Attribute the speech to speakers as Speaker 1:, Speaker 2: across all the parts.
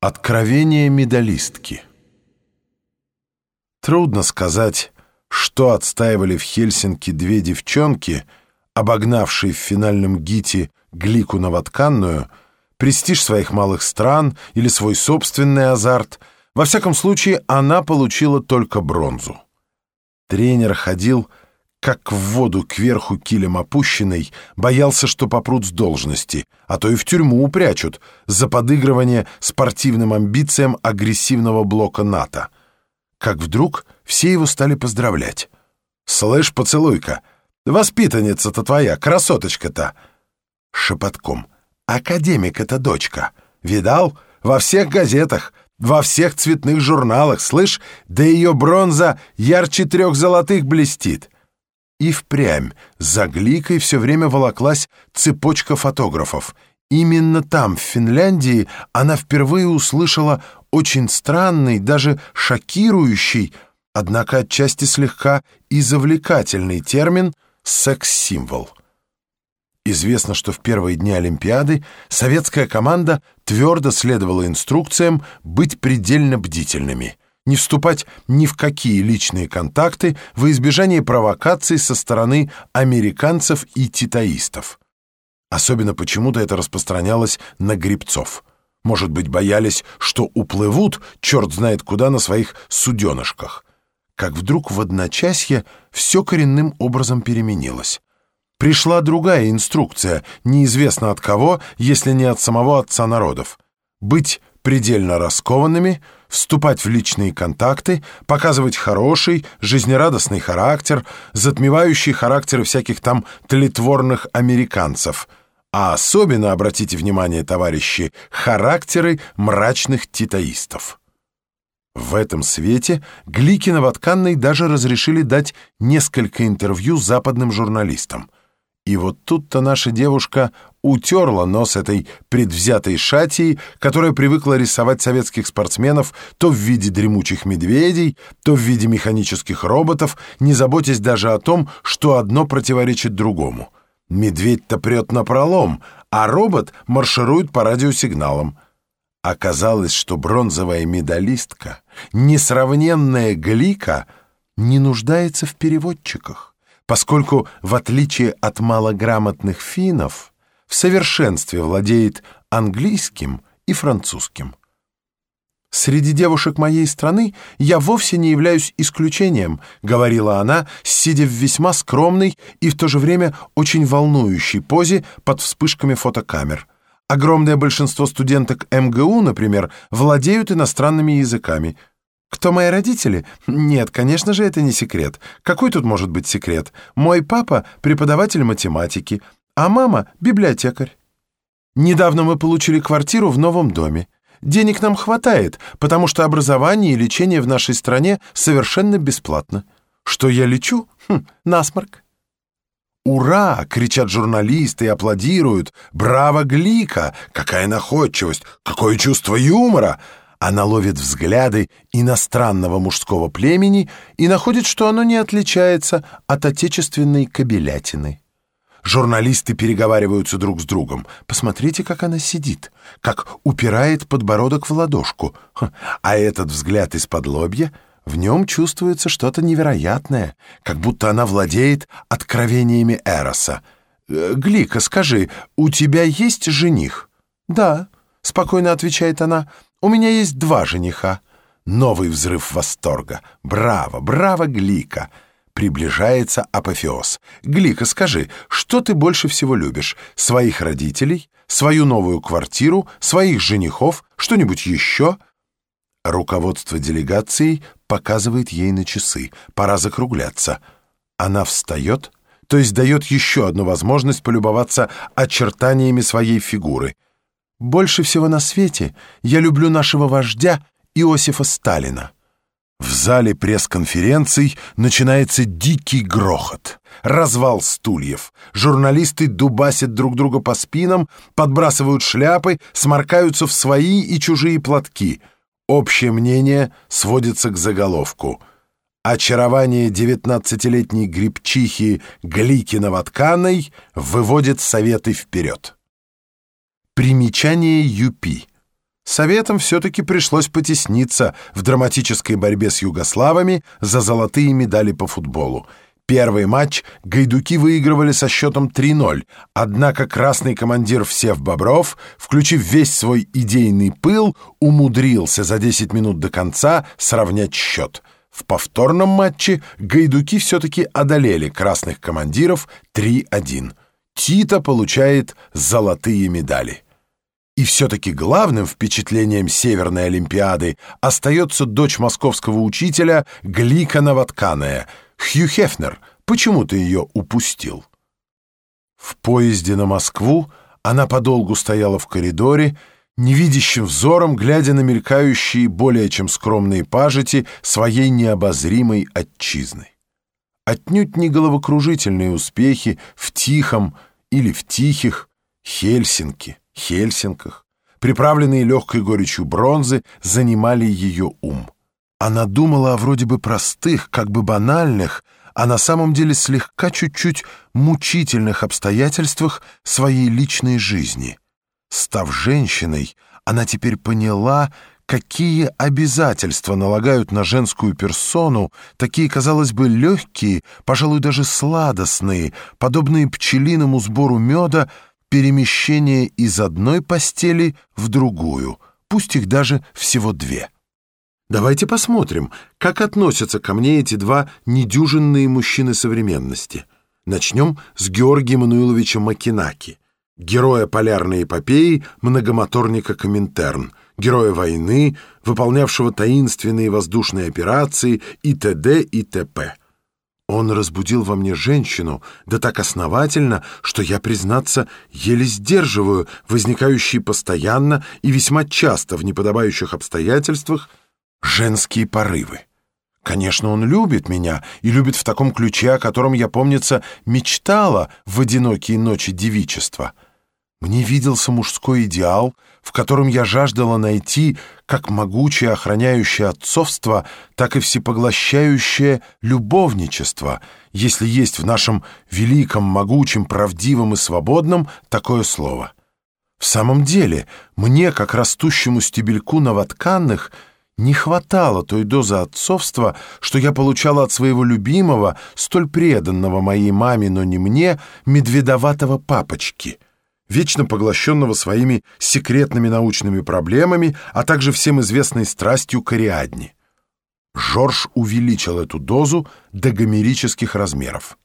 Speaker 1: Откровение медалистки Трудно сказать, что отстаивали в Хельсинки две девчонки, обогнавшие в финальном гите Глику Новотканную, престиж своих малых стран или свой собственный азарт. Во всяком случае, она получила только бронзу. Тренер ходил как в воду кверху килем опущенный, боялся, что попрут с должности, а то и в тюрьму упрячут за подыгрывание спортивным амбициям агрессивного блока НАТО. Как вдруг все его стали поздравлять. «Слышь, поцелуйка, воспитанница-то твоя, красоточка-то!» Шепотком. «Академик-это дочка. Видал? Во всех газетах, во всех цветных журналах, слышь, да ее бронза ярче трех золотых блестит!» И впрямь за Гликой все время волоклась цепочка фотографов. Именно там, в Финляндии, она впервые услышала очень странный, даже шокирующий, однако отчасти слегка и завлекательный термин «секс-символ». Известно, что в первые дни Олимпиады советская команда твердо следовала инструкциям быть предельно бдительными – не вступать ни в какие личные контакты во избежание провокаций со стороны американцев и титаистов. Особенно почему-то это распространялось на грибцов. Может быть, боялись, что уплывут, черт знает куда, на своих суденышках. Как вдруг в одночасье все коренным образом переменилось. Пришла другая инструкция, неизвестно от кого, если не от самого отца народов. Быть предельно раскованными, вступать в личные контакты, показывать хороший, жизнерадостный характер, затмевающий характеры всяких там тлетворных американцев. А особенно, обратите внимание, товарищи, характеры мрачных титаистов. В этом свете Гликина-Ватканной даже разрешили дать несколько интервью западным журналистам. И вот тут-то наша девушка утерла нос этой предвзятой шатии, которая привыкла рисовать советских спортсменов то в виде дремучих медведей, то в виде механических роботов, не заботясь даже о том, что одно противоречит другому. Медведь-то прет напролом, а робот марширует по радиосигналам. Оказалось, что бронзовая медалистка, несравненная Глика, не нуждается в переводчиках, поскольку, в отличие от малограмотных финнов, в совершенстве владеет английским и французским. «Среди девушек моей страны я вовсе не являюсь исключением», говорила она, сидя в весьма скромной и в то же время очень волнующей позе под вспышками фотокамер. Огромное большинство студенток МГУ, например, владеют иностранными языками. Кто мои родители? Нет, конечно же, это не секрет. Какой тут может быть секрет? Мой папа — преподаватель математики, а мама — библиотекарь. Недавно мы получили квартиру в новом доме. Денег нам хватает, потому что образование и лечение в нашей стране совершенно бесплатно. Что я лечу? Хм, насморк. «Ура!» — кричат журналисты и аплодируют. «Браво, Глика! Какая находчивость! Какое чувство юмора!» Она ловит взгляды иностранного мужского племени и находит, что оно не отличается от отечественной кабелятины. Журналисты переговариваются друг с другом. Посмотрите, как она сидит, как упирает подбородок в ладошку. А этот взгляд из-под лобья, в нем чувствуется что-то невероятное, как будто она владеет откровениями Эроса. «Э, «Глика, скажи, у тебя есть жених?» «Да», — спокойно отвечает она, — «у меня есть два жениха». Новый взрыв восторга. «Браво, браво, Глика!» Приближается апофеоз. Глика, скажи, что ты больше всего любишь? Своих родителей? Свою новую квартиру? Своих женихов? Что-нибудь еще? Руководство делегацией показывает ей на часы. Пора закругляться. Она встает, то есть дает еще одну возможность полюбоваться очертаниями своей фигуры. Больше всего на свете я люблю нашего вождя Иосифа Сталина. В зале пресс-конференций начинается дикий грохот. Развал стульев. Журналисты дубасят друг друга по спинам, подбрасывают шляпы, сморкаются в свои и чужие платки. Общее мнение сводится к заголовку. Очарование девятнадцатилетней грибчихи Гликиного-тканой выводит советы вперед. Примечание Юпи. Советам все-таки пришлось потесниться в драматической борьбе с югославами за золотые медали по футболу. Первый матч гайдуки выигрывали со счетом 3-0, однако красный командир Всев Бобров, включив весь свой идейный пыл, умудрился за 10 минут до конца сравнять счет. В повторном матче гайдуки все-таки одолели красных командиров 3-1. Тита получает золотые медали. И все-таки главным впечатлением Северной Олимпиады остается дочь московского учителя Глика Новотканая. Хью Хефнер, почему ты ее упустил? В поезде на Москву она подолгу стояла в коридоре, невидящим взором глядя на мелькающие более чем скромные пажити своей необозримой отчизны. Отнюдь не головокружительные успехи в тихом или в тихих Хельсинки. Хельсинках, приправленные легкой горечью бронзы, занимали ее ум. Она думала о вроде бы простых, как бы банальных, а на самом деле слегка чуть-чуть мучительных обстоятельствах своей личной жизни. Став женщиной, она теперь поняла, какие обязательства налагают на женскую персону, такие, казалось бы, легкие, пожалуй, даже сладостные, подобные пчелиному сбору меда, перемещение из одной постели в другую, пусть их даже всего две. Давайте посмотрим, как относятся ко мне эти два недюжинные мужчины современности. Начнем с Георгия Мануиловича Макинаки, героя полярной эпопеи многомоторника Коминтерн, героя войны, выполнявшего таинственные воздушные операции и т.д. и т.п. Он разбудил во мне женщину, да так основательно, что я, признаться, еле сдерживаю возникающие постоянно и весьма часто в неподобающих обстоятельствах женские порывы. Конечно, он любит меня и любит в таком ключе, о котором я, помнится, мечтала в одинокие ночи девичества — мне виделся мужской идеал, в котором я жаждала найти как могучее охраняющее отцовство, так и всепоглощающее любовничество, если есть в нашем великом, могучем, правдивом и свободном такое слово. В самом деле, мне, как растущему стебельку новотканных, не хватало той дозы отцовства, что я получала от своего любимого, столь преданного моей маме, но не мне, медведоватого папочки — вечно поглощенного своими секретными научными проблемами, а также всем известной страстью к Ариадне. Жорж увеличил эту дозу до гомерических размеров.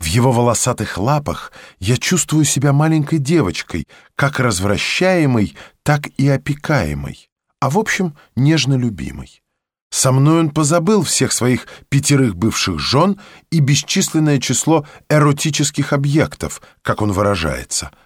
Speaker 1: В его волосатых лапах я чувствую себя маленькой девочкой, как развращаемой, так и опекаемой, а в общем нежно любимой. Со мной он позабыл всех своих пятерых бывших жен и бесчисленное число эротических объектов, как он выражается —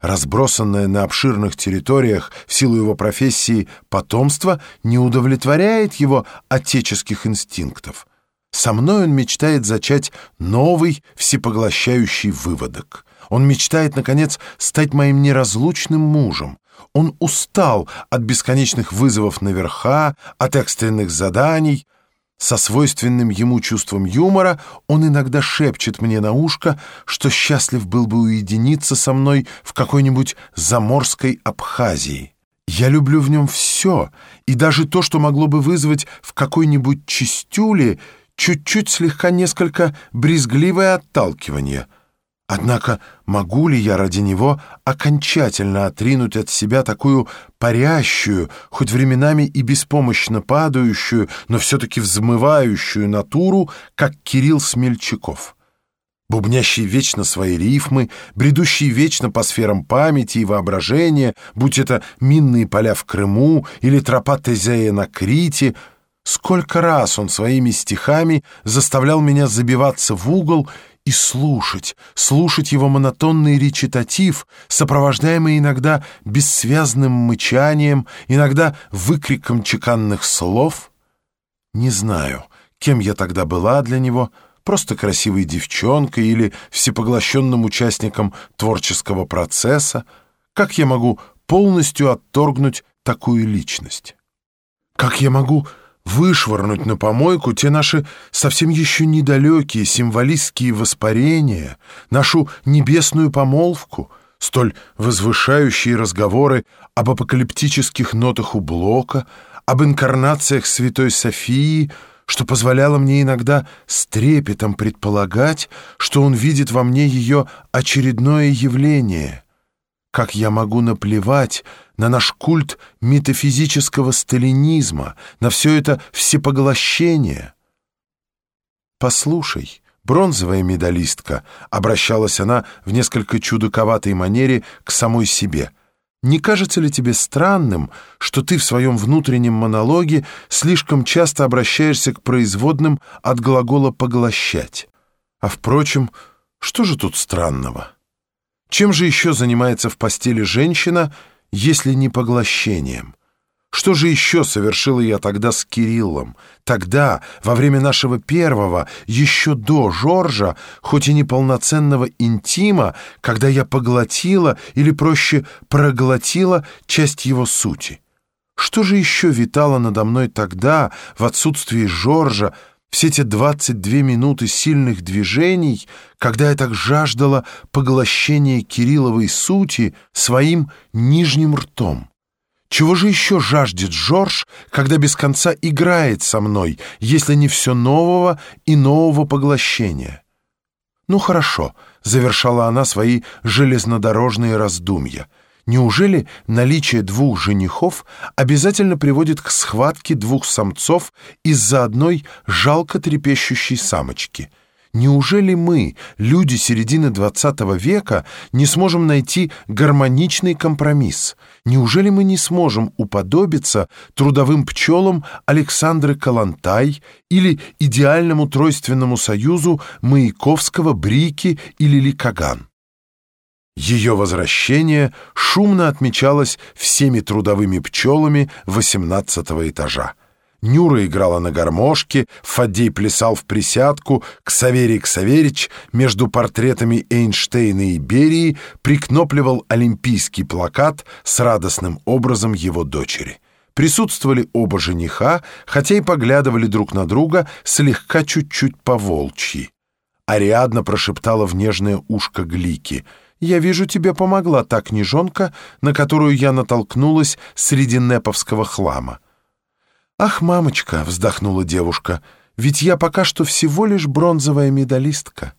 Speaker 1: разбросанное на обширных территориях в силу его профессии потомство не удовлетворяет его отеческих инстинктов. Со мной он мечтает зачать новый всепоглощающий выводок. Он мечтает, наконец, стать моим неразлучным мужем. Он устал от бесконечных вызовов наверха, от экстренных заданий — со свойственным ему чувством юмора он иногда шепчет мне на ушко, что счастлив был бы уединиться со мной в какой-нибудь заморской Абхазии. Я люблю в нем все, и даже то, что могло бы вызвать в какой-нибудь чистюле чуть-чуть слегка несколько брезгливое отталкивание — Однако могу ли я ради него окончательно отринуть от себя такую парящую, хоть временами и беспомощно падающую, но все-таки взмывающую натуру, как Кирилл Смельчаков? Бубнящий вечно свои рифмы, бредущий вечно по сферам памяти и воображения, будь это минные поля в Крыму или тропа Тезея на Крите — Сколько раз он своими стихами заставлял меня забиваться в угол и слушать, слушать его монотонный речитатив, сопровождаемый иногда бессвязным мычанием, иногда выкриком чеканных слов. Не знаю, кем я тогда была для него, просто красивой девчонкой или всепоглощенным участником творческого процесса. Как я могу полностью отторгнуть такую личность? Как я могу вышвырнуть на помойку те наши совсем еще недалекие символистские воспарения, нашу небесную помолвку, столь возвышающие разговоры об апокалиптических нотах у Блока, об инкарнациях Святой Софии, что позволяло мне иногда с трепетом предполагать, что он видит во мне ее очередное явление. Как я могу наплевать на наш культ метафизического сталинизма, на все это всепоглощение? «Послушай», бронзовая медалистка, обращалась она в несколько чудаковатой манере к самой себе. Не кажется ли тебе странным, что ты в своем внутреннем монологе слишком часто обращаешься к производным от глагола «поглощать»? А впрочем, что же тут странного? Чем же еще занимается в постели женщина, если не поглощением? Что же еще совершила я тогда с Кириллом? Тогда, во время нашего первого, еще до Жоржа, хоть и неполноценного интима, когда я поглотила, или проще проглотила часть его сути. Что же еще витало надо мной тогда, в отсутствии Жоржа, все те 22 минуты сильных движений, когда я так жаждала поглощения Кирилловой сути своим нижним ртом? Чего же еще жаждет Жорж, когда без конца играет со мной, если не все нового и нового поглощения? Ну хорошо, завершала она свои железнодорожные раздумья. Неужели наличие двух женихов обязательно приводит к схватке двух самцов из-за одной жалко трепещущей самочки — Неужели мы, люди середины XX века, не сможем найти гармоничный компромисс? Неужели мы не сможем уподобиться трудовым пчелам Александры Калантай или идеальному тройственному союзу Маяковского, Брики или Ликаган? Ее возвращение шумно отмечалось всеми трудовыми пчелами 18 этажа. Нюра играла на гармошке, Фадей плясал в присядку, Ксаверий Ксаверич между портретами Эйнштейна и Берии прикнопливал олимпийский плакат с радостным образом его дочери. Присутствовали оба жениха, хотя и поглядывали друг на друга слегка чуть-чуть по-волчьи. Ариадна прошептала в нежное ушко Глики — «Я вижу, тебе помогла та книжонка, на которую я натолкнулась среди неповского хлама». «Ах, мамочка!» — вздохнула девушка. «Ведь я пока что всего лишь бронзовая медалистка».